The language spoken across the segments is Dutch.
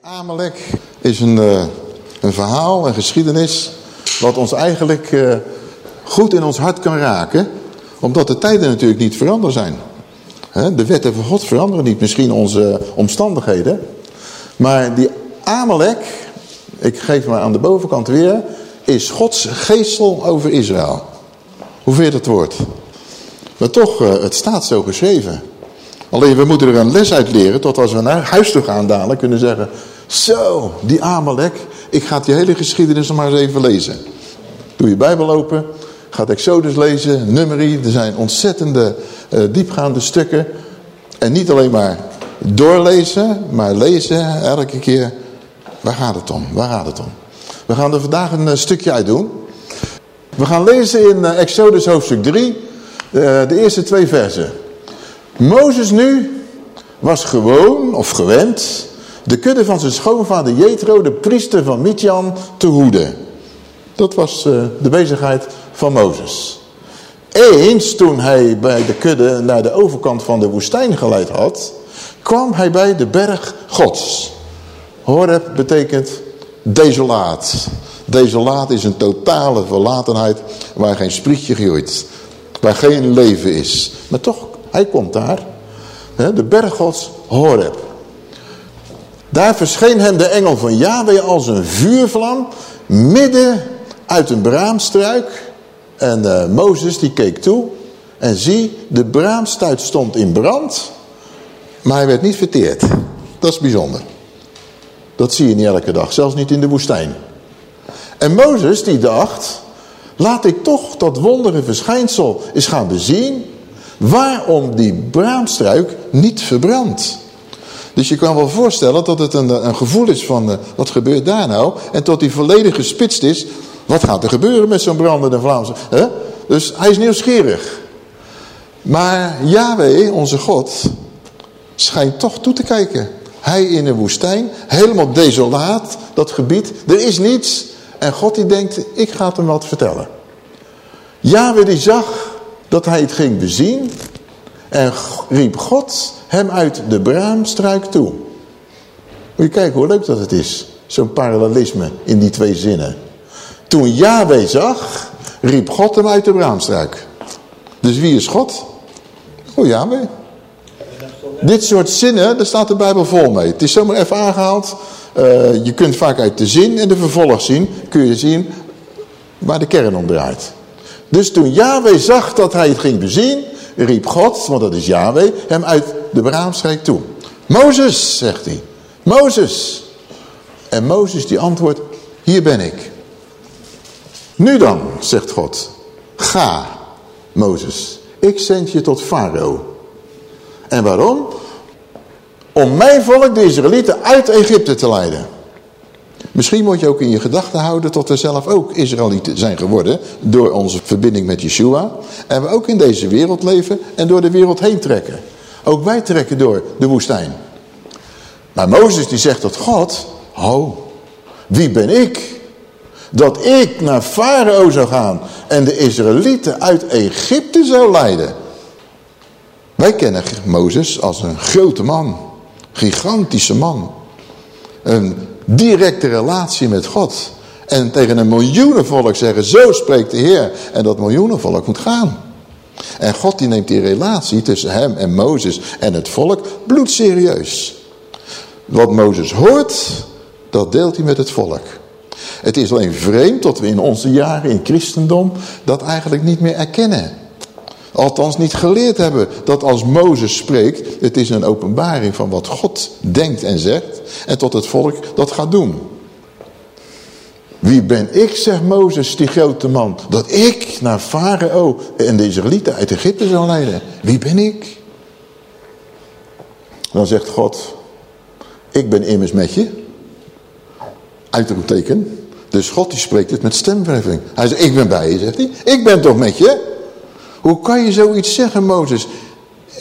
Amalek is een, eh, een verhaal, een geschiedenis, wat ons eigenlijk eh, goed in ons hart kan raken, omdat de tijden natuurlijk niet veranderd zijn. De wetten van God veranderen niet, misschien onze omstandigheden. Maar die Amalek, ik geef maar aan de bovenkant weer, is Gods geestel over Israël. Hoe je dat woord? Maar toch, eh, het staat zo geschreven. Alleen we moeten er een les uit leren, tot als we naar huis toe gaan dadelijk kunnen zeggen... Zo, die Amalek, ik ga die hele geschiedenis nog maar eens even lezen. Doe je Bijbel open, gaat Exodus lezen, Numeri. Er zijn ontzettende eh, diepgaande stukken. En niet alleen maar doorlezen, maar lezen elke keer. Waar gaat het om? Waar gaat het om? We gaan er vandaag een eh, stukje uit doen. We gaan lezen in eh, Exodus hoofdstuk 3, eh, de eerste twee versen. Mozes nu was gewoon, of gewend, de kudde van zijn schoonvader Jethro, de priester van Midian, te hoeden. Dat was de bezigheid van Mozes. Eens toen hij bij de kudde naar de overkant van de woestijn geleid had, kwam hij bij de berg gods. Horeb betekent desolaat. Desolaat is een totale verlatenheid waar geen sprietje groeit. Waar geen leven is. Maar toch, hij komt daar. De berg gods Horeb. Daar verscheen hem de engel van Yahweh als een vuurvlam midden uit een braamstruik. En eh, Mozes die keek toe en zie, de braamstuit stond in brand, maar hij werd niet verteerd. Dat is bijzonder. Dat zie je niet elke dag, zelfs niet in de woestijn. En Mozes die dacht, laat ik toch dat wondere verschijnsel eens gaan bezien, waarom die braamstruik niet verbrandt. Dus je kan wel voorstellen dat het een, een gevoel is van, eh, wat gebeurt daar nou? En tot hij volledig gespitst is, wat gaat er gebeuren met zo'n brandende Vlaamse? Hè? Dus hij is nieuwsgierig. Maar Yahweh, onze God, schijnt toch toe te kijken. Hij in de woestijn, helemaal desolaat, dat gebied. Er is niets. En God die denkt, ik ga hem wat vertellen. Yahweh die zag dat hij het ging bezien. En riep God hem uit de braamstruik toe. Moet je kijken hoe leuk dat het is. Zo'n parallelisme in die twee zinnen. Toen Yahweh zag, riep God hem uit de braamstruik. Dus wie is God? Oh Yahweh. Dit soort zinnen, daar staat de Bijbel vol mee. Het is zomaar even aangehaald. Eh, je kunt vaak uit de zin en de vervolg zien, kun je zien waar de kern om draait. Dus toen Yahweh zag dat hij het ging bezien, riep God, want dat is Yahweh, hem uit de braamstruik toe. Mozes, zegt hij. Mozes. En Mozes die antwoordt, hier ben ik. Nu dan, zegt God, ga, Mozes, ik zend je tot Farao. En waarom? Om mijn volk, de Israëlieten, uit Egypte te leiden. Misschien moet je ook in je gedachten houden tot we zelf ook Israëlieten zijn geworden door onze verbinding met Yeshua. En we ook in deze wereld leven en door de wereld heen trekken. Ook wij trekken door de woestijn. Maar Mozes die zegt tot God, oh, wie ben ik? Dat ik naar Farao zou gaan en de Israëlieten uit Egypte zou leiden. Wij kennen Mozes als een grote man, gigantische man. Een directe relatie met God. En tegen een miljoenenvolk zeggen, zo spreekt de Heer. En dat miljoenenvolk moet gaan. En God die neemt die relatie tussen hem en Mozes en het volk bloedserieus. Wat Mozes hoort, dat deelt hij met het volk. Het is alleen vreemd dat we in onze jaren in christendom dat eigenlijk niet meer erkennen. Althans niet geleerd hebben dat als Mozes spreekt, het is een openbaring van wat God denkt en zegt. En tot het volk dat gaat doen. Wie ben ik, zegt Mozes, die grote man, dat ik naar Farao en de Israëlieten uit Egypte zal leiden. Wie ben ik? Dan zegt God, ik ben immers met je. Uitroepteken. Dus God die spreekt het met stemverheffing. Hij zegt, ik ben bij je, zegt hij. Ik ben toch met je? Hoe kan je zoiets zeggen, Mozes?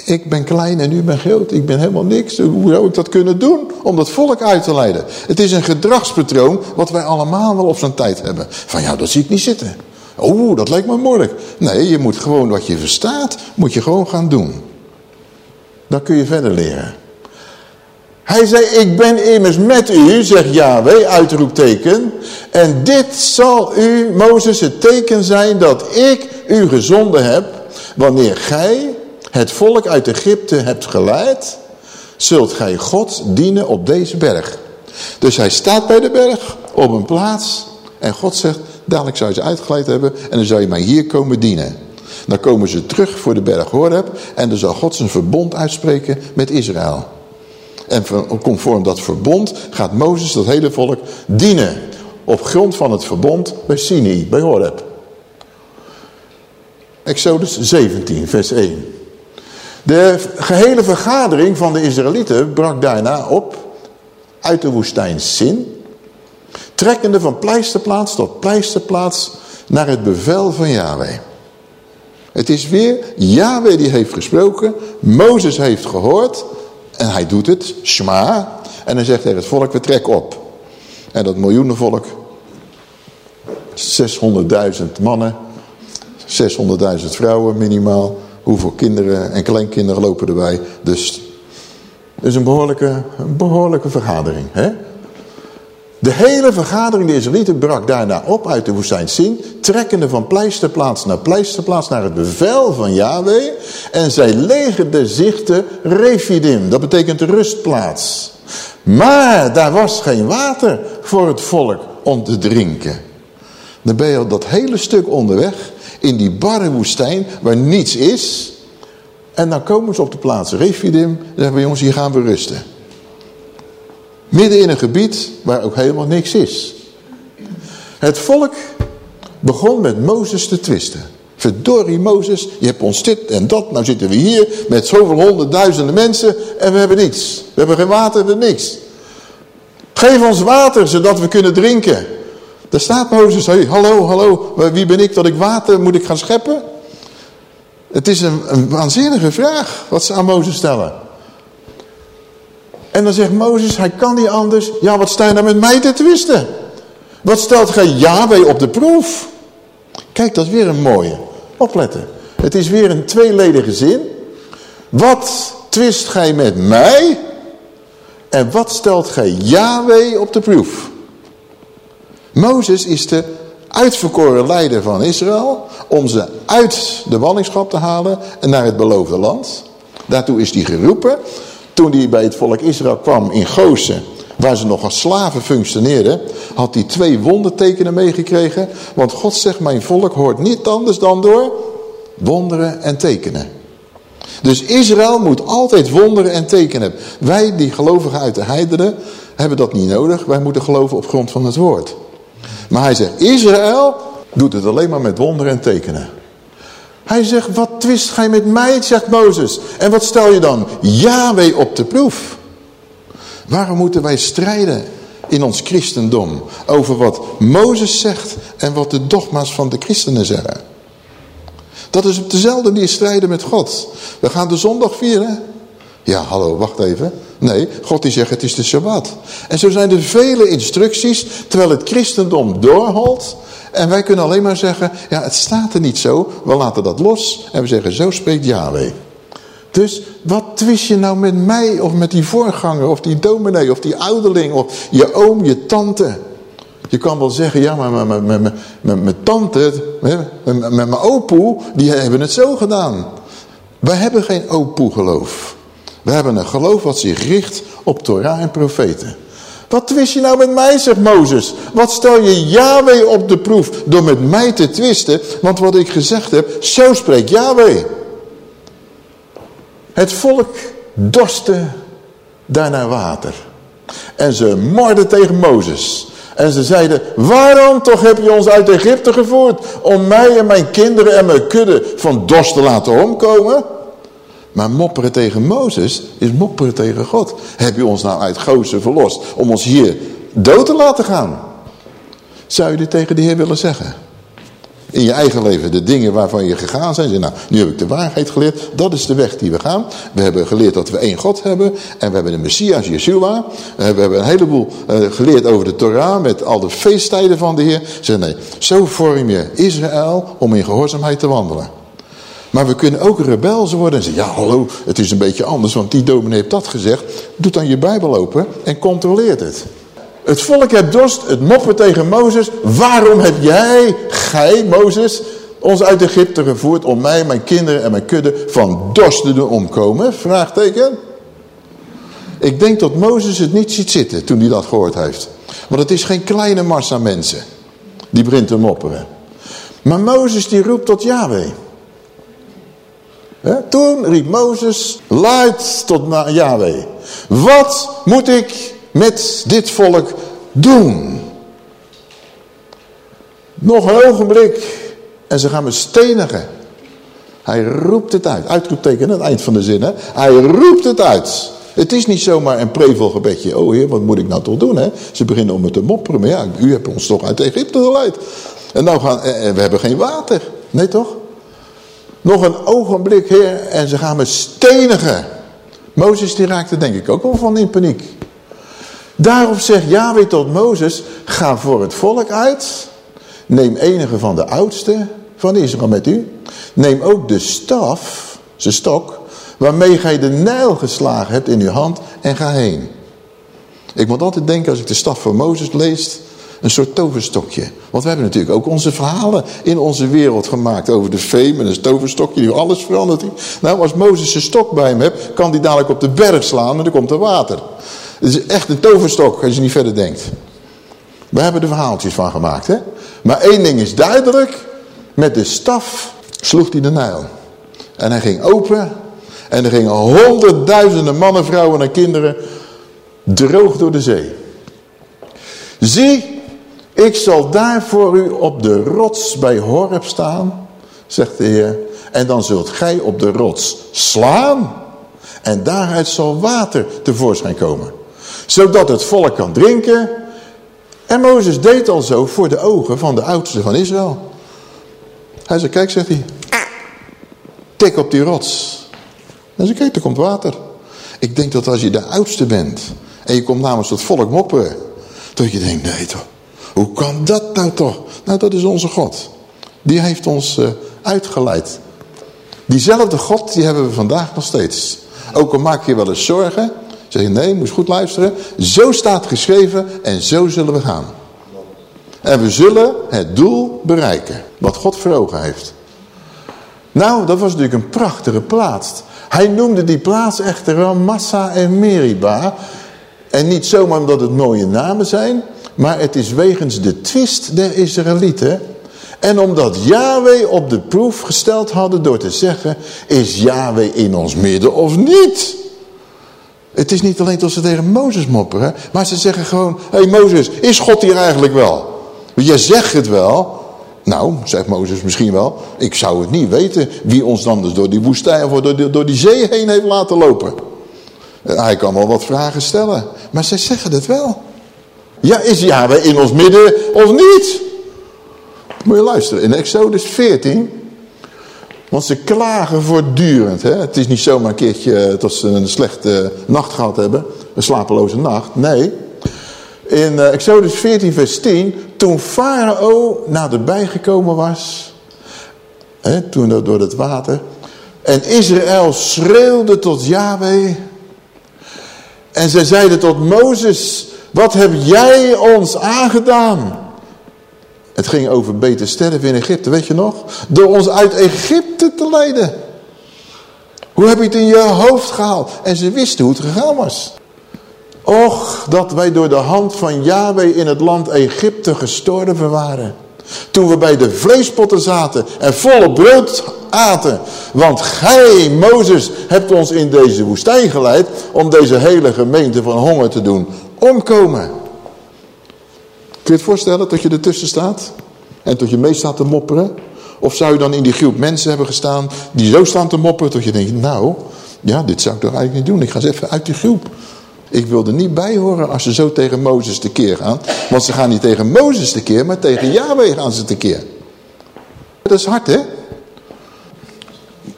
Ik ben klein en u bent groot. Ik ben helemaal niks. Hoe zou ik dat kunnen doen? Om dat volk uit te leiden. Het is een gedragspatroon wat wij allemaal wel op zo'n tijd hebben. Van ja, dat zie ik niet zitten. Oeh, dat lijkt me moeilijk. Nee, je moet gewoon wat je verstaat, moet je gewoon gaan doen. Dan kun je verder leren. Hij zei, ik ben immers met u, zegt Yahweh, uitroepteken. En dit zal u, Mozes, het teken zijn dat ik u gezonden heb. Wanneer gij het volk uit Egypte hebt geleid, zult gij God dienen op deze berg. Dus hij staat bij de berg, op een plaats. En God zegt, dadelijk zou je ze uitgeleid hebben en dan zou je mij hier komen dienen. Dan komen ze terug voor de berg Horeb en dan zal God zijn verbond uitspreken met Israël. En conform dat verbond gaat Mozes dat hele volk dienen. Op grond van het verbond bij Sinai, bij Horeb. Exodus 17, vers 1. De gehele vergadering van de Israëlieten brak daarna op uit de woestijn Sin. Trekkende van pleisterplaats tot pleisterplaats naar het bevel van Yahweh. Het is weer Yahweh die heeft gesproken. Mozes heeft gehoord. En hij doet het, Shema. En hij zegt tegen het volk, we trekken op. En dat miljoenenvolk, 600.000 mannen, 600.000 vrouwen minimaal. Hoeveel kinderen en kleinkinderen lopen erbij. Dus het is een behoorlijke, een behoorlijke vergadering. Hè? De hele vergadering, de Israëlieten, brak daarna op uit de woestijn Sin, trekkende van pleisterplaats naar pleisterplaats naar het bevel van Yahweh. En zij legerden zich te Refidim, dat betekent rustplaats. Maar daar was geen water voor het volk om te drinken. Dan ben je dat hele stuk onderweg in die barre woestijn waar niets is. En dan komen ze op de plaats Refidim en zeggen we jongens hier gaan we rusten. Midden in een gebied waar ook helemaal niks is. Het volk begon met Mozes te twisten. Verdorie Mozes, je hebt ons dit en dat. Nou zitten we hier met zoveel honderdduizenden mensen en we hebben niets. We hebben geen water en niks. Geef ons water zodat we kunnen drinken. Daar staat Mozes, hey, hallo, hallo, wie ben ik dat ik water moet ik gaan scheppen? Het is een, een waanzinnige vraag wat ze aan Mozes stellen. En dan zegt Mozes, hij kan niet anders. Ja, wat sta je nou met mij te twisten? Wat stelt gij Yahweh op de proef? Kijk, dat is weer een mooie. Opletten. Het is weer een tweeledige zin. Wat twist gij met mij? En wat stelt gij Yahweh op de proef? Mozes is de uitverkoren leider van Israël om ze uit de ballingschap te halen en naar het beloofde land. Daartoe is hij geroepen. Toen hij bij het volk Israël kwam in Gozen, waar ze nog als slaven functioneerden, had hij twee wondertekenen meegekregen. Want God zegt, mijn volk hoort niet anders dan door wonderen en tekenen. Dus Israël moet altijd wonderen en tekenen hebben. Wij, die gelovigen uit de heidenen, hebben dat niet nodig. Wij moeten geloven op grond van het woord. Maar hij zegt, Israël doet het alleen maar met wonderen en tekenen. Hij zegt, wat twist gij met mij, zegt Mozes. En wat stel je dan? Yahweh op de proef. Waarom moeten wij strijden in ons christendom over wat Mozes zegt en wat de dogma's van de christenen zeggen? Dat is op dezelfde manier strijden met God. We gaan de zondag vieren. Ja, hallo, wacht even. Nee, God die zegt het is de Shabbat. En zo zijn er vele instructies, terwijl het christendom doorholt. En wij kunnen alleen maar zeggen, ja het staat er niet zo, we laten dat los. En we zeggen, zo spreekt Yahweh. Dus wat twist je nou met mij of met die voorganger of die dominee of die ouderling of je oom, je tante? Je kan wel zeggen, ja maar mijn tante, met mijn opoe, die hebben het zo gedaan. Wij hebben geen opoe geloof. We hebben een geloof wat zich richt op Torah en profeten. Wat twist je nou met mij, zegt Mozes? Wat stel je Yahweh op de proef door met mij te twisten? Want wat ik gezegd heb, zo spreekt Yahweh. Het volk dorste daarna water. En ze morden tegen Mozes. En ze zeiden, waarom toch heb je ons uit Egypte gevoerd? Om mij en mijn kinderen en mijn kudde van dorst te laten omkomen? Maar mopperen tegen Mozes is mopperen tegen God. Heb je ons nou uit Gozen verlost om ons hier dood te laten gaan? Zou je dit tegen de Heer willen zeggen? in je eigen leven de dingen waarvan je gegaan zijn. Nou, nu heb ik de waarheid geleerd. Dat is de weg die we gaan. We hebben geleerd dat we één God hebben. En we hebben de Messias, Yeshua. Eh, we hebben een heleboel uh, geleerd over de Torah met al de feesttijden van de Heer. Zeg, nee, zo vorm je Israël om in gehoorzaamheid te wandelen. Maar we kunnen ook rebels worden en zeggen, ja hallo, het is een beetje anders, want die dominee heeft dat gezegd. Doe dan je Bijbel open en controleert het. Het volk heeft dorst, het moppen tegen Mozes. Waarom heb jij, gij Mozes, ons uit Egypte gevoerd om mij, mijn kinderen en mijn kudde van dorst te doen omkomen? Vraagteken. Ik denk dat Mozes het niet ziet zitten toen hij dat gehoord heeft. Want het is geen kleine massa mensen die begint te mopperen. Maar Mozes die roept tot Yahweh. Toen riep Mozes luid tot Yahweh. Wat moet ik met dit volk doen? Nog een ogenblik en ze gaan me stenigen. Hij roept het uit. Uitroepteken aan het eind van de zin. Hè? Hij roept het uit. Het is niet zomaar een prevelgebedje. Oh heer, wat moet ik nou toch doen? Hè? Ze beginnen om me te mopperen. Maar ja, u hebt ons toch uit Egypte geleid. En nou gaan, en we hebben geen water. Nee toch? Nog een ogenblik, heer, en ze gaan me stenigen. Mozes die raakte denk ik ook wel van in paniek. Daarop zegt Yahweh tot Mozes, ga voor het volk uit. Neem enige van de oudsten van Israël met u. Neem ook de staf, zijn stok, waarmee gij de Nijl geslagen hebt in uw hand en ga heen. Ik moet altijd denken als ik de staf van Mozes lees, een soort toverstokje. Want we hebben natuurlijk ook onze verhalen in onze wereld gemaakt over de vee met een toverstokje. Die alles verandert. Nou, als Mozes een stok bij hem hebt, kan die dadelijk op de berg slaan en dan komt er water. Het is echt een toverstok als je niet verder denkt. We hebben er verhaaltjes van gemaakt. Hè? Maar één ding is duidelijk. Met de staf sloeg hij de Nijl. En hij ging open. En er gingen honderdduizenden mannen, vrouwen en kinderen droog door de zee. Zie, ik zal daar voor u op de rots bij Horeb staan, zegt de Heer. En dan zult gij op de rots slaan. En daaruit zal water tevoorschijn komen. Zodat het volk kan drinken. En Mozes deed al zo voor de ogen van de oudsten van Israël. Hij zei, kijk, zegt hij. Tik op die rots. En ze kijk, er komt water. Ik denk dat als je de oudste bent. En je komt namens het volk mopperen. Dat je denkt, nee toch. Hoe kan dat nou toch? Nou, dat is onze God. Die heeft ons uh, uitgeleid. Diezelfde God, die hebben we vandaag nog steeds. Ook al maak je wel eens zorgen. Zeg je, nee, moet goed luisteren. Zo staat geschreven en zo zullen we gaan. En we zullen het doel bereiken. Wat God voor ogen heeft. Nou, dat was natuurlijk een prachtige plaats. Hij noemde die plaats echter wel Massa en Meriba. En niet zomaar omdat het mooie namen zijn. Maar het is wegens de twist der Israëlieten. En omdat Yahweh op de proef gesteld hadden door te zeggen... Is Yahweh in ons midden of niet? Het is niet alleen dat ze tegen Mozes mopperen. Maar ze zeggen gewoon... Hé hey Mozes, is God hier eigenlijk wel? Je zegt het wel. Nou, zegt Mozes misschien wel. Ik zou het niet weten wie ons dan dus door die woestijn of door, door die zee heen heeft laten lopen. Hij kan wel wat vragen stellen. Maar zij zeggen het wel. Ja, is Yahweh in ons midden of niet? Moet je luisteren, in Exodus 14... Want ze klagen voortdurend. Hè? Het is niet zomaar een keertje dat ze een slechte nacht gehad hebben. Een slapeloze nacht. Nee. In eh, Exodus 14 vers 10. Toen Farao naderbij gekomen was. Hè, toen door het water. En Israël schreeuwde tot Yahweh. En zij zeiden tot Mozes. Wat heb jij ons aangedaan? Het ging over beter sterven in Egypte, weet je nog? Door ons uit Egypte te leiden. Hoe heb je het in je hoofd gehaald? En ze wisten hoe het gegaan was. Och, dat wij door de hand van Yahweh in het land Egypte gestorven waren. Toen we bij de vleespotten zaten en volle brood aten. Want gij, Mozes, hebt ons in deze woestijn geleid om deze hele gemeente van honger te doen omkomen. Kun je het voorstellen dat je ertussen staat en tot je mee staat te mopperen? Of zou je dan in die groep mensen hebben gestaan die zo staan te mopperen tot je denkt, nou, ja, dit zou ik toch eigenlijk niet doen. Ik ga eens even uit die groep. Ik wil er niet bij horen als ze zo tegen Mozes tekeer gaan. Want ze gaan niet tegen Mozes tekeer, maar tegen Yahweh gaan ze tekeer. Dat is hard, hè?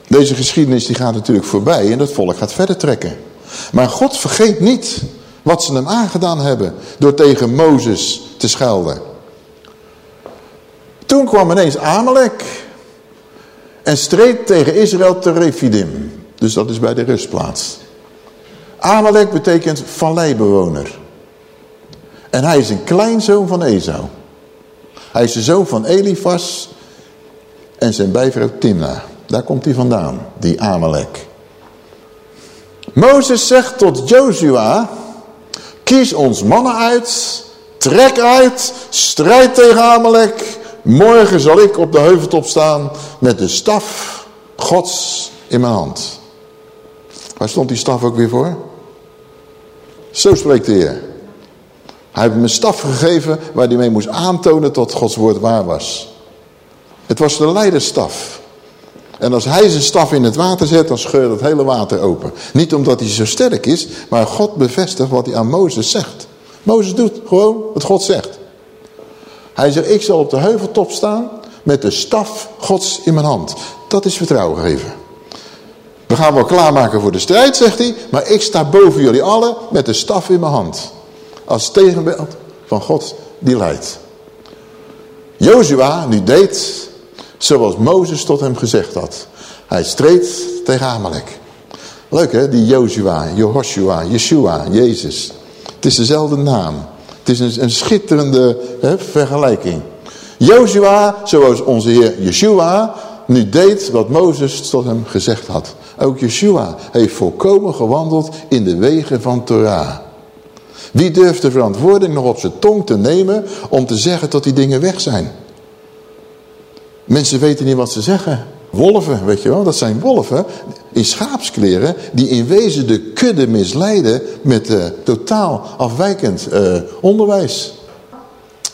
Deze geschiedenis die gaat natuurlijk voorbij en dat volk gaat verder trekken. Maar God vergeet niet wat ze hem aangedaan hebben door tegen Mozes te schelden. Toen kwam ineens Amalek en streed tegen Israël te Refidim. Dus dat is bij de rustplaats. Amalek betekent valleibewoner. En hij is een kleinzoon van Esau. Hij is de zoon van Elifas en zijn bijvrouw Timna. Daar komt hij vandaan, die Amalek. Mozes zegt tot Joshua, kies ons mannen uit, trek uit, strijd tegen Amalek. Morgen zal ik op de heuveltop staan met de staf gods in mijn hand. Waar stond die staf ook weer voor? Zo spreekt de Heer. Hij heeft me een staf gegeven waar hij mee moest aantonen tot Gods woord waar was. Het was de leiderstaf. En als hij zijn staf in het water zet, dan scheurt het hele water open. Niet omdat hij zo sterk is, maar God bevestigt wat hij aan Mozes zegt. Mozes doet gewoon wat God zegt. Hij zegt, ik zal op de heuveltop staan met de staf Gods in mijn hand. Dat is vertrouwen geven. We gaan wel klaarmaken voor de strijd, zegt hij. Maar ik sta boven jullie allen met de staf in mijn hand. Als tegenbeeld van God die leidt. Jozua nu deed zoals Mozes tot hem gezegd had. Hij streed tegen Amalek. Leuk hè, die Jozua, Jehoshua, Yeshua, Jezus. Het is dezelfde naam. Het is een, een schitterende hè, vergelijking. Jozua, zoals onze Heer Yeshua, nu deed wat Mozes tot hem gezegd had. Ook Yeshua heeft volkomen gewandeld in de wegen van Torah. Wie durft de verantwoording nog op zijn tong te nemen om te zeggen dat die dingen weg zijn? Mensen weten niet wat ze zeggen. Wolven, weet je wel, dat zijn wolven in schaapskleren die in wezen de kudde misleiden met uh, totaal afwijkend uh, onderwijs.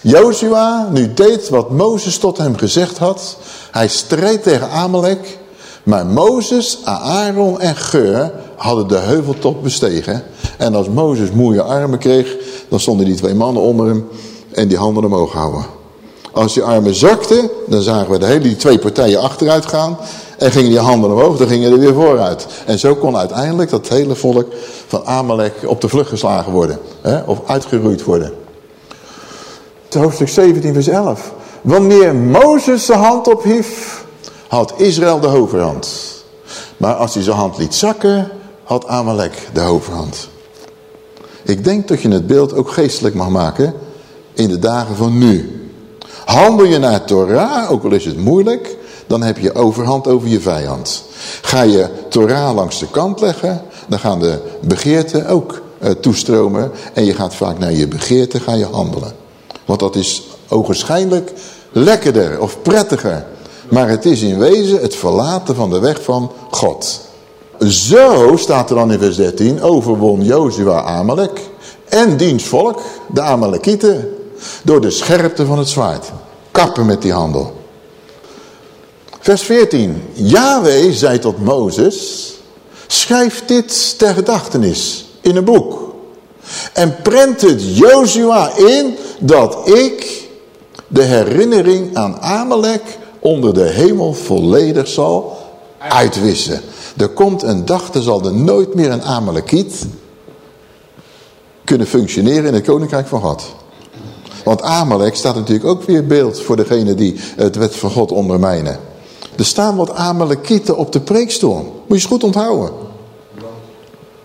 Joshua nu deed wat Mozes tot hem gezegd had. Hij streed tegen Amalek. Maar Mozes, Aaron en Geur hadden de heuveltop bestegen. En als Mozes moeie armen kreeg, dan stonden die twee mannen onder hem en die handen omhoog houden. Als die armen zakten, dan zagen we de hele die twee partijen achteruit gaan. En gingen die handen omhoog, dan gingen er weer vooruit. En zo kon uiteindelijk dat hele volk van Amalek op de vlucht geslagen worden. Hè, of uitgeroeid worden. Hoofdstuk 17 vers 11. Wanneer Mozes zijn hand ophief, had Israël de overhand. Maar als hij zijn hand liet zakken, had Amalek de overhand. Ik denk dat je het beeld ook geestelijk mag maken in de dagen van nu. Handel je naar Torah, ook al is het moeilijk, dan heb je overhand over je vijand. Ga je Torah langs de kant leggen, dan gaan de begeerten ook uh, toestromen. En je gaat vaak naar je begeerte ga je handelen. Want dat is ogenschijnlijk lekkerder of prettiger. Maar het is in wezen het verlaten van de weg van God. Zo, staat er dan in vers 13, overwon Jozua Amalek en diens volk, de Amalekieten, door de scherpte van het zwaard. Kappen met die handel. Vers 14. Yahweh zei tot Mozes, schrijf dit ter gedachtenis in een boek. En prent het Jozua in dat ik de herinnering aan Amalek onder de hemel volledig zal uitwissen. Er komt een dag, er zal er nooit meer een Amalekiet kunnen functioneren in het koninkrijk van God. Want Amalek staat natuurlijk ook weer beeld voor degene die het wet van God ondermijnen. Er staan wat Amalekieten op de preekstoel. Moet je eens goed onthouden.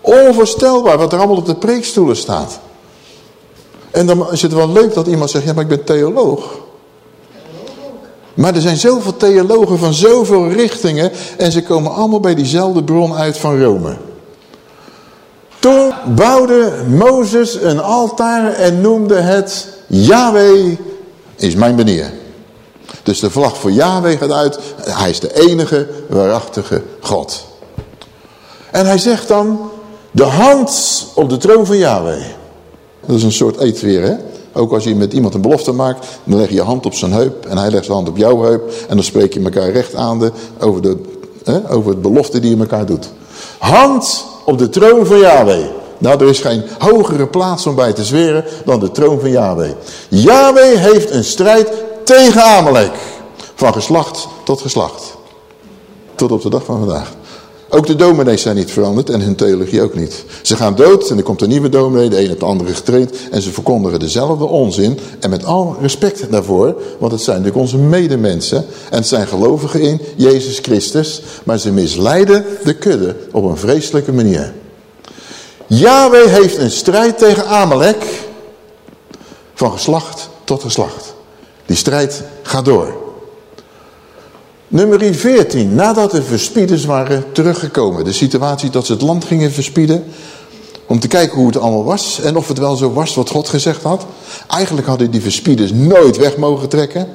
Onvoorstelbaar wat er allemaal op de preekstoelen staat. En dan is het wel leuk dat iemand zegt, ja maar ik ben theoloog. Maar er zijn zoveel theologen van zoveel richtingen en ze komen allemaal bij diezelfde bron uit van Rome. Toen bouwde Mozes een altaar en noemde het Yahweh is mijn meneer. Dus de vlag voor Yahweh gaat uit. Hij is de enige waarachtige God. En hij zegt dan, de hand op de troon van Yahweh. Dat is een soort eetweer, hè? Ook als je met iemand een belofte maakt, dan leg je je hand op zijn heup en hij legt zijn hand op jouw heup. En dan spreek je elkaar recht aan de, over, de, over het belofte die je elkaar doet. Hand op de troon van Yahweh. Nou, er is geen hogere plaats om bij te zweren dan de troon van Yahweh. Yahweh heeft een strijd tegen Amalek. Van geslacht tot geslacht. Tot op de dag van vandaag. Ook de dominees zijn niet veranderd en hun theologie ook niet. Ze gaan dood en er komt een nieuwe dominee, de een op de andere getraind. En ze verkondigen dezelfde onzin. En met al respect daarvoor, want het zijn natuurlijk onze medemensen. En het zijn gelovigen in Jezus Christus. Maar ze misleiden de kudde op een vreselijke manier. Yahweh heeft een strijd tegen Amalek. Van geslacht tot geslacht. Die strijd gaat door. Nummer 14. Nadat de verspieders waren teruggekomen. De situatie dat ze het land gingen verspieden. Om te kijken hoe het allemaal was. En of het wel zo was wat God gezegd had. Eigenlijk hadden die verspieders nooit weg mogen trekken.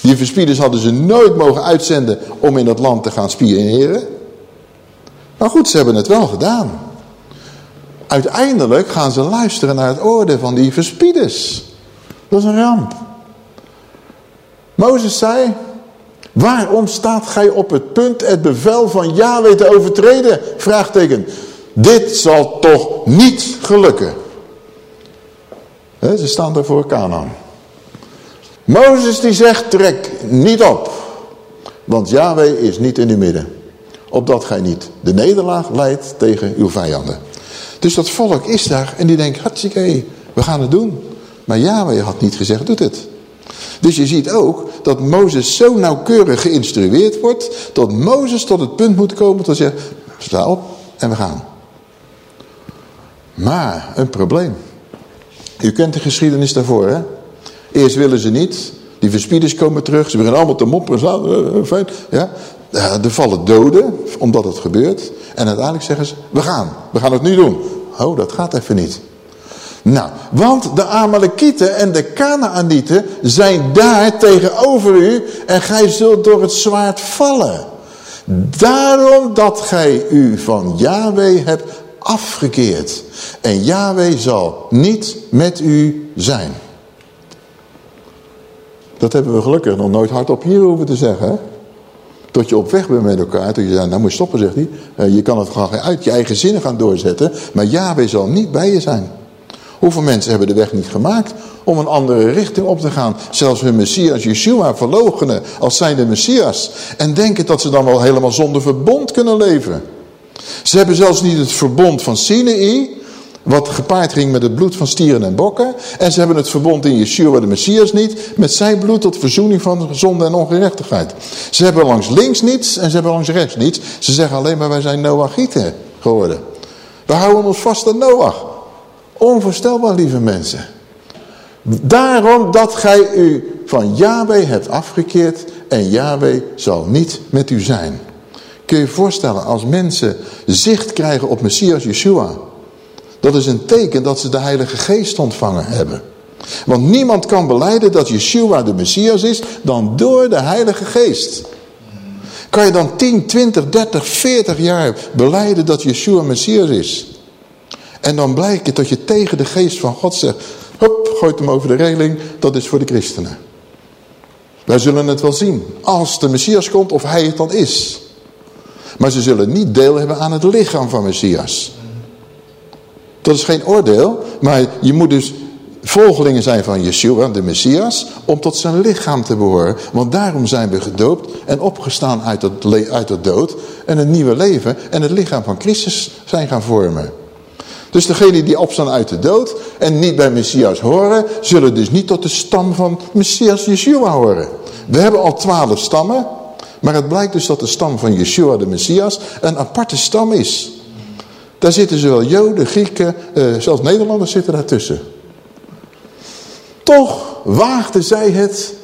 Die verspieders hadden ze nooit mogen uitzenden om in dat land te gaan spioneren. Maar goed, ze hebben het wel gedaan. Uiteindelijk gaan ze luisteren naar het oordeel van die verspieders. Dat is een ramp. Mozes zei, waarom staat gij op het punt het bevel van Yahweh te overtreden? Vraagteken. Dit zal toch niet gelukken. ze staan er voor Canaan. Mozes die zegt, trek niet op. Want Yahweh is niet in uw midden. Opdat gij niet de nederlaag leidt tegen uw vijanden. Dus dat volk is daar en die denkt, hartstikke, we gaan het doen. Maar Yahweh had niet gezegd, doet het. Dus je ziet ook dat Mozes zo nauwkeurig geïnstrueerd wordt... dat Mozes tot het punt moet komen te zeggen... sta op en we gaan. Maar een probleem. U kent de geschiedenis daarvoor, hè? Eerst willen ze niet. Die verspieders komen terug. Ze beginnen allemaal te mopperen. Eh, eh, fijn. Ja? Er vallen doden, omdat het gebeurt. En uiteindelijk zeggen ze, we gaan. We gaan het nu doen. Oh, dat gaat even niet. Nou, want de Amalekieten en de Kanaanieten zijn daar tegenover u en gij zult door het zwaard vallen. Daarom dat gij u van Yahweh hebt afgekeerd. En Yahweh zal niet met u zijn. Dat hebben we gelukkig nog nooit hardop hier hoeven te zeggen. Tot je op weg bent met elkaar. Tot je zegt, nou moet je stoppen, zegt hij. Eh, je kan het gewoon uit je eigen zinnen gaan doorzetten. Maar Yahweh zal niet bij je zijn. Hoeveel mensen hebben de weg niet gemaakt om een andere richting op te gaan. Zelfs hun Messias Yeshua verloochenen als zijn de Messias. En denken dat ze dan wel helemaal zonder verbond kunnen leven. Ze hebben zelfs niet het verbond van Sinai, wat gepaard ging met het bloed van stieren en bokken. En ze hebben het verbond in Yeshua de Messias niet, met zijn bloed tot verzoening van zonde en ongerechtigheid. Ze hebben langs links niets en ze hebben langs rechts niets. Ze zeggen alleen maar wij zijn Noachieten geworden. We houden ons vast aan Noach. Onvoorstelbaar, lieve mensen. Daarom dat gij u van Yahweh hebt afgekeerd en Yahweh zal niet met u zijn. Kun je je voorstellen, als mensen zicht krijgen op Messias Yeshua... dat is een teken dat ze de Heilige Geest ontvangen hebben. Want niemand kan beleiden dat Yeshua de Messias is dan door de Heilige Geest. Kan je dan 10, 20, 30, 40 jaar beleiden dat Yeshua Messias is... En dan blijkt het dat je tegen de geest van God zegt... Hop, gooit hem over de reling, dat is voor de christenen. Wij zullen het wel zien. Als de Messias komt, of hij het dan is. Maar ze zullen niet deel hebben aan het lichaam van Messias. Dat is geen oordeel, maar je moet dus volgelingen zijn van Yeshua, de Messias, om tot zijn lichaam te behoren. Want daarom zijn we gedoopt en opgestaan uit het, uit het dood en een nieuwe leven en het lichaam van Christus zijn gaan vormen. Dus degenen die opstaan uit de dood en niet bij Messias horen, zullen dus niet tot de stam van Messias Yeshua horen. We hebben al twaalf stammen, maar het blijkt dus dat de stam van Yeshua de Messias een aparte stam is. Daar zitten zowel Joden, Grieken, eh, zelfs Nederlanders zitten daartussen. Toch waagden zij het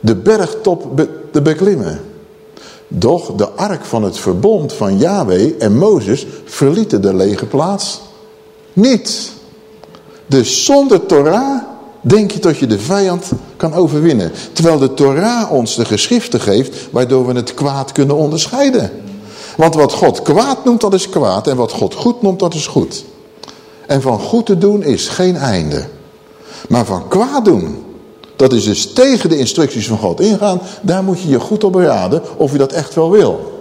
de bergtop te beklimmen. Doch de ark van het verbond van Yahweh en Mozes verlieten de lege plaats niet. Dus zonder Torah denk je dat je de vijand kan overwinnen. Terwijl de Torah ons de geschriften geeft waardoor we het kwaad kunnen onderscheiden. Want wat God kwaad noemt, dat is kwaad. En wat God goed noemt, dat is goed. En van goed te doen is geen einde. Maar van kwaad doen, dat is dus tegen de instructies van God ingaan. Daar moet je je goed op beraden of je dat echt wel wil.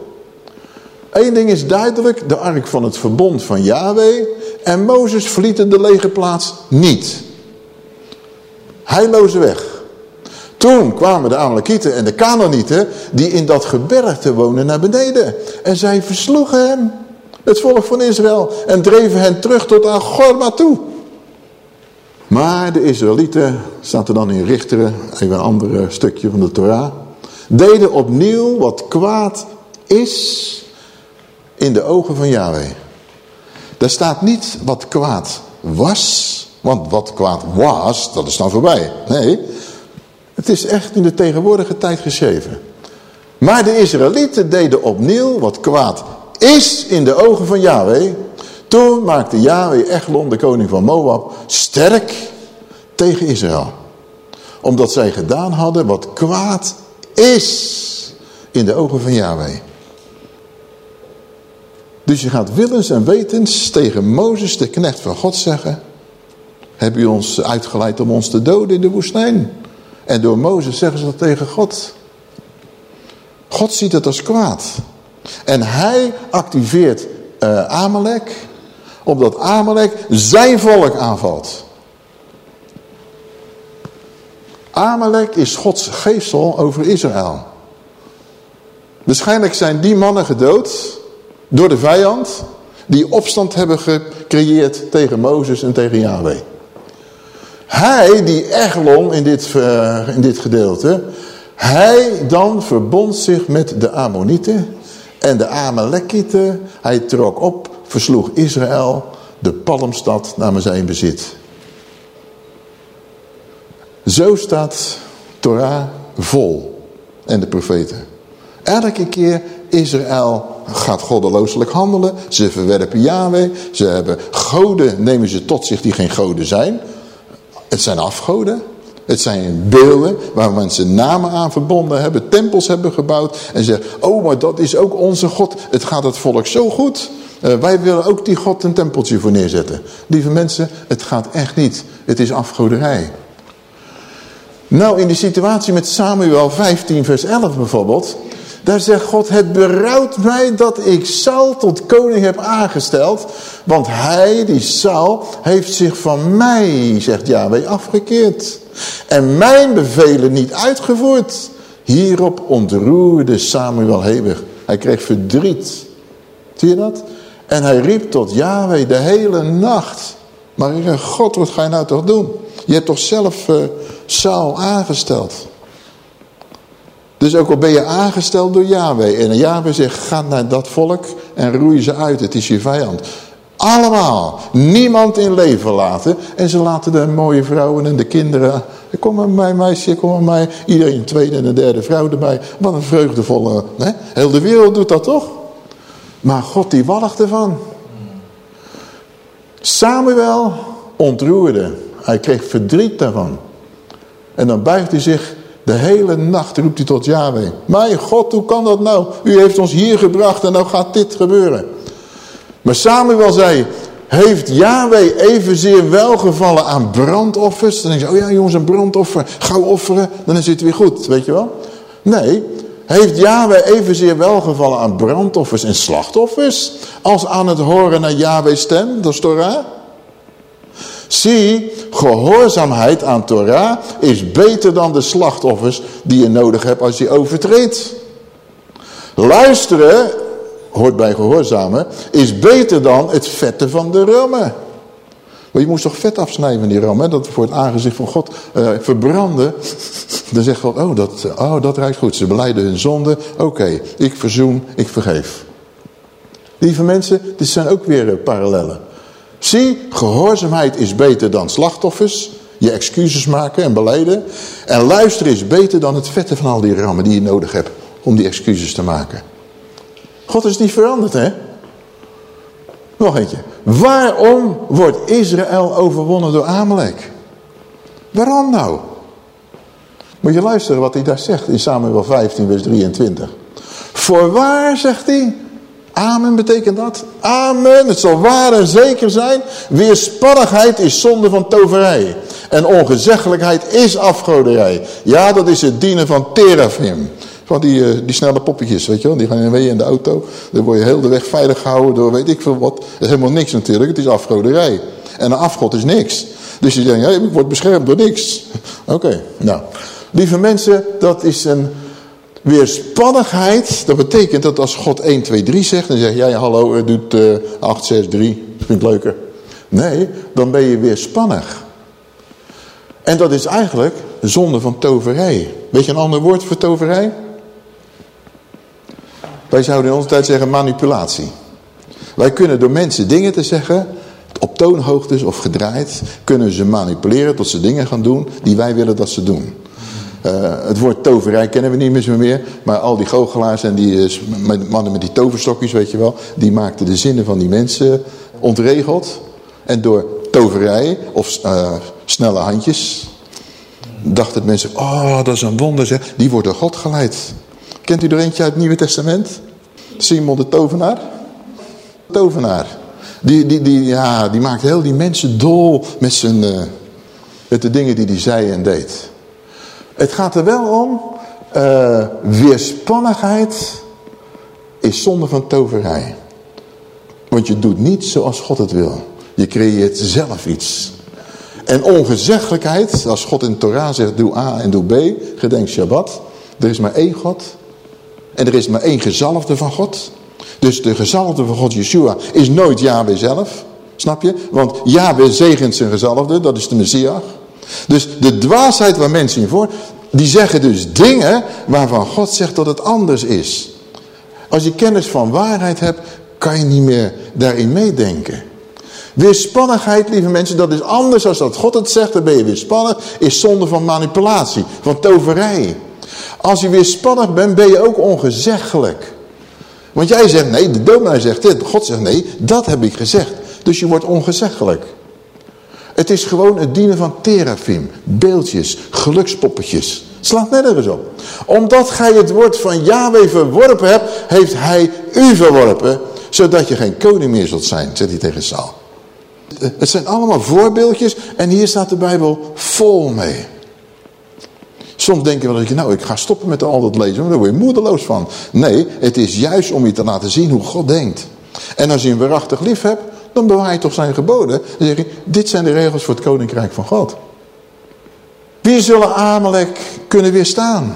Eén ding is duidelijk, de ark van het verbond van Yahweh en Mozes verlieten de lege plaats niet. Heilloze weg. Toen kwamen de Amalekieten en de Canaanieten die in dat gebergte wonen naar beneden. En zij versloegen hem, het volk van Israël, en dreven hen terug tot aan Gorma toe. Maar de Israëlieten, er dan in Richteren, even een ander stukje van de Torah, deden opnieuw wat kwaad is in de ogen van Yahweh. Daar staat niet wat kwaad was, want wat kwaad was, dat is dan voorbij. Nee, het is echt in de tegenwoordige tijd geschreven. Maar de Israëlieten deden opnieuw wat kwaad is in de ogen van Yahweh. Toen maakte Yahweh Eglon, de koning van Moab, sterk tegen Israël. Omdat zij gedaan hadden wat kwaad is in de ogen van Yahweh. Dus je gaat willens en wetens tegen Mozes, de knecht van God, zeggen... Heb u ons uitgeleid om ons te doden in de woestijn? En door Mozes zeggen ze dat tegen God. God ziet het als kwaad. En hij activeert uh, Amalek, omdat Amalek zijn volk aanvalt. Amalek is Gods geestel over Israël. Waarschijnlijk zijn die mannen gedood door de vijand die opstand hebben gecreëerd tegen Mozes en tegen Yahweh. Hij, die Eglon in dit, uh, in dit gedeelte, hij dan verbond zich met de Ammonieten en de Amalekieten. Hij trok op, versloeg Israël, de palmstad, naar zijn bezit. Zo staat Torah vol en de profeten. Elke keer Israël gaat goddelooselijk handelen. Ze verwerpen Yahweh. Ze hebben goden, nemen ze tot zich die geen goden zijn. Het zijn afgoden. Het zijn beelden waar mensen namen aan verbonden hebben, tempels hebben gebouwd. En zeggen, oh maar dat is ook onze God. Het gaat het volk zo goed. Uh, wij willen ook die God een tempeltje voor neerzetten. Lieve mensen, het gaat echt niet. Het is afgoderij. Nou, in de situatie met Samuel 15 vers 11 bijvoorbeeld. Daar zegt God, het berouwt mij dat ik Saul tot koning heb aangesteld. Want hij, die Saul, heeft zich van mij, zegt Yahweh, afgekeerd. En mijn bevelen niet uitgevoerd. Hierop ontroerde Samuel hevig. Hij kreeg verdriet. Zie je dat? En hij riep tot Yahweh de hele nacht. Maar God, wat ga je nou toch doen? Je hebt toch zelf uh, Saul aangesteld? Dus ook al ben je aangesteld door Yahweh. En Yahweh zegt, ga naar dat volk en roei ze uit. Het is je vijand. Allemaal. Niemand in leven laten. En ze laten de mooie vrouwen en de kinderen. Kom maar mij meisje, kom maar mij. Iedereen een tweede en een derde vrouw erbij. Wat een vreugdevolle. Hè? Heel de wereld doet dat toch? Maar God die walgt ervan. Samuel ontroerde. Hij kreeg verdriet daarvan. En dan buigt hij zich de hele nacht roept hij tot Yahweh. Mijn God, hoe kan dat nou? U heeft ons hier gebracht en nou gaat dit gebeuren. Maar Samuel zei, heeft Yahweh evenzeer welgevallen aan brandoffers? Dan denk je, oh ja jongens, een brandoffer, gauw offeren, dan is het weer goed, weet je wel? Nee, heeft Yahweh evenzeer welgevallen aan brandoffers en slachtoffers... als aan het horen naar Yahweh's stem, dat is Torah? Zie, gehoorzaamheid aan Torah is beter dan de slachtoffers die je nodig hebt als je overtreedt. Luisteren, hoort bij gehoorzamen, is beter dan het vetten van de rammen. Maar je moest toch vet afsnijden die ram, dat voor het aangezicht van God uh, verbranden. Dan zegt God, oh dat, oh, dat rijdt goed. Ze beleiden hun zonde. Oké, ik verzoen, ik vergeef. Lieve mensen, dit zijn ook weer uh, parallellen. Zie, gehoorzaamheid is beter dan slachtoffers. Je excuses maken en beleiden. En luisteren is beter dan het vetten van al die rammen die je nodig hebt om die excuses te maken. God is niet veranderd, hè? Nog eentje. Waarom wordt Israël overwonnen door Amalek? Waarom nou? Moet je luisteren wat hij daar zegt in Samuel 15 vers 23. Voorwaar, zegt hij, Amen betekent dat. Amen. Het zal waar en zeker zijn. Weerspannigheid is zonde van toverij. En ongezeggelijkheid is afgoderij. Ja, dat is het dienen van terafim. Van die, uh, die snelle poppetjes, weet je wel. Die gaan in in de auto. Dan word je heel de weg veilig gehouden door weet ik veel wat. Dat is helemaal niks natuurlijk. Het is afgoderij. En een afgod is niks. Dus je denkt, hey, ik word beschermd door niks. Oké, nou. Lieve mensen, dat is een weerspannigheid. Dat betekent dat als God 1, 2, 3 zegt, dan zeg jij, ja, hallo, doet uh, 8, 6, 3, vind leuker. Nee, dan ben je weerspannig. En dat is eigenlijk zonde van toverij. Weet je een ander woord voor toverij? Wij zouden in onze tijd zeggen manipulatie. Wij kunnen door mensen dingen te zeggen, op toonhoogtes of gedraaid, kunnen ze manipuleren tot ze dingen gaan doen die wij willen dat ze doen. Uh, het woord toverij kennen we niet meer meer, maar al die goochelaars en die uh, mannen met die toverstokjes, weet je wel, die maakten de zinnen van die mensen ontregeld. En door toverij of uh, snelle handjes dachten mensen, oh dat is een wonder zeg, die wordt door God geleid. Kent u er eentje uit het Nieuwe Testament? Simon de tovenaar? Tovenaar. Die, die, die, ja, die maakt heel die mensen dol met, zijn, met de dingen die hij zei en deed. Het gaat er wel om, uh, weerspannigheid is zonde van toverij. Want je doet niet zoals God het wil. Je creëert zelf iets. En ongezeggelijkheid, als God in Torah zegt doe A en doe B, gedenk Shabbat. Er is maar één God. En er is maar één gezalfde van God. Dus de gezalfde van God, Yeshua, is nooit Yahweh zelf. Snap je? Want Yahweh zegent zijn gezalfde, dat is de Messias. Dus de dwaasheid waar mensen in voor, die zeggen dus dingen waarvan God zegt dat het anders is. Als je kennis van waarheid hebt, kan je niet meer daarin meedenken. Weerspannigheid, lieve mensen, dat is anders als dat God het zegt. Dan ben je weerspannig, is zonde van manipulatie, van toverij. Als je weerspannig bent, ben je ook ongezeggelijk. Want jij zegt nee, de dominee zegt dit. God zegt nee, dat heb ik gezegd. Dus je wordt ongezeggelijk. Het is gewoon het dienen van terafim, beeldjes, gelukspoppetjes. Slaat nergens op. Omdat gij het woord van Yahweh verworpen hebt, heeft hij u verworpen, zodat je geen koning meer zult zijn, zegt hij tegen Saul. Het zijn allemaal voorbeeldjes en hier staat de Bijbel vol mee. Soms denk je wel dat je, nou ik ga stoppen met al dat lezen, maar daar word je moedeloos van. Nee, het is juist om je te laten zien hoe God denkt. En als je hem waarachtig lief hebt, dan bewaar je toch zijn geboden. Dan zeg je, dit zijn de regels voor het koninkrijk van God. Wie zullen Amalek kunnen weerstaan?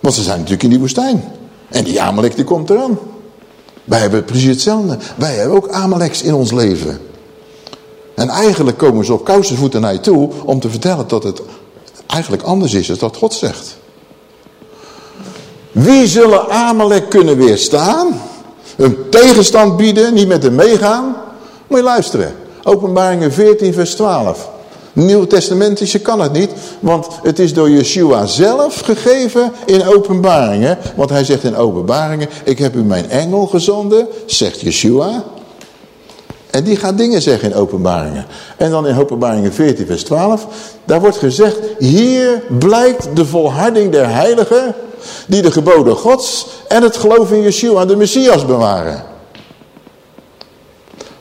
Want ze zijn natuurlijk in die woestijn. En die Amalek die komt eraan. Wij hebben precies hetzelfde. Wij hebben ook Amaleks in ons leven. En eigenlijk komen ze op kousenvoeten naar je toe om te vertellen dat het eigenlijk anders is dan dat God zegt. Wie zullen Amalek kunnen weerstaan? Een tegenstand bieden, niet met hem meegaan? Moet je luisteren. Openbaringen 14 vers 12. Nieuw Testamentische kan het niet, want het is door Yeshua zelf gegeven in openbaringen. Want hij zegt in openbaringen, ik heb u mijn engel gezonden, zegt Yeshua. En die gaat dingen zeggen in openbaringen. En dan in openbaringen 14 vers 12, daar wordt gezegd, hier blijkt de volharding der heiligen, die de geboden gods en het geloof in Yeshua, de Messias, bewaren.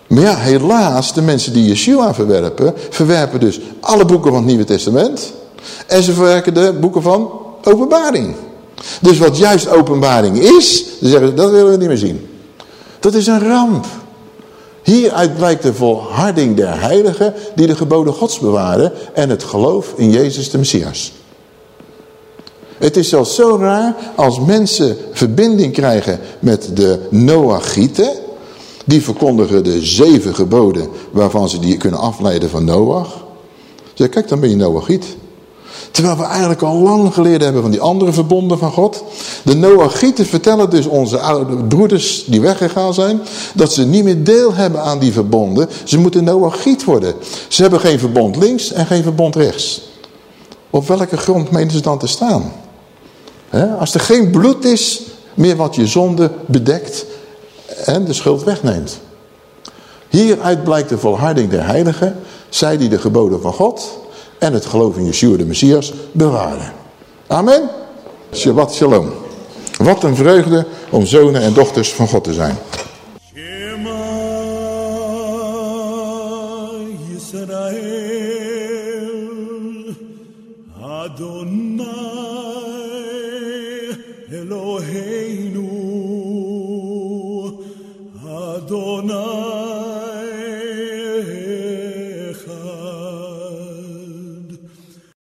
Maar ja, helaas, de mensen die Yeshua verwerpen, verwerpen dus alle boeken van het Nieuwe Testament. En ze verwerken de boeken van openbaring. Dus wat juist openbaring is, dan zeggen ze, dat willen we niet meer zien. Dat is een ramp. Hieruit blijkt de volharding der heiligen die de geboden gods bewaren en het geloof in Jezus de Messias. Het is zelfs zo raar als mensen verbinding krijgen met de Noachieten, die verkondigen de zeven geboden waarvan ze die kunnen afleiden van Noach. Zeg, kijk, dan ben je Noachiet. Terwijl we eigenlijk al lang geleerd hebben van die andere verbonden van God. De Noachieten vertellen dus onze oude broeders die weggegaan zijn... dat ze niet meer deel hebben aan die verbonden. Ze moeten Noachiet worden. Ze hebben geen verbond links en geen verbond rechts. Op welke grond menen ze dan te staan? Als er geen bloed is meer wat je zonde bedekt en de schuld wegneemt. Hieruit blijkt de volharding der heiligen, zij die de geboden van God en het geloof in Yeshua de Messias bewaren. Amen. Shabbat shalom. Wat een vreugde om zonen en dochters van God te zijn.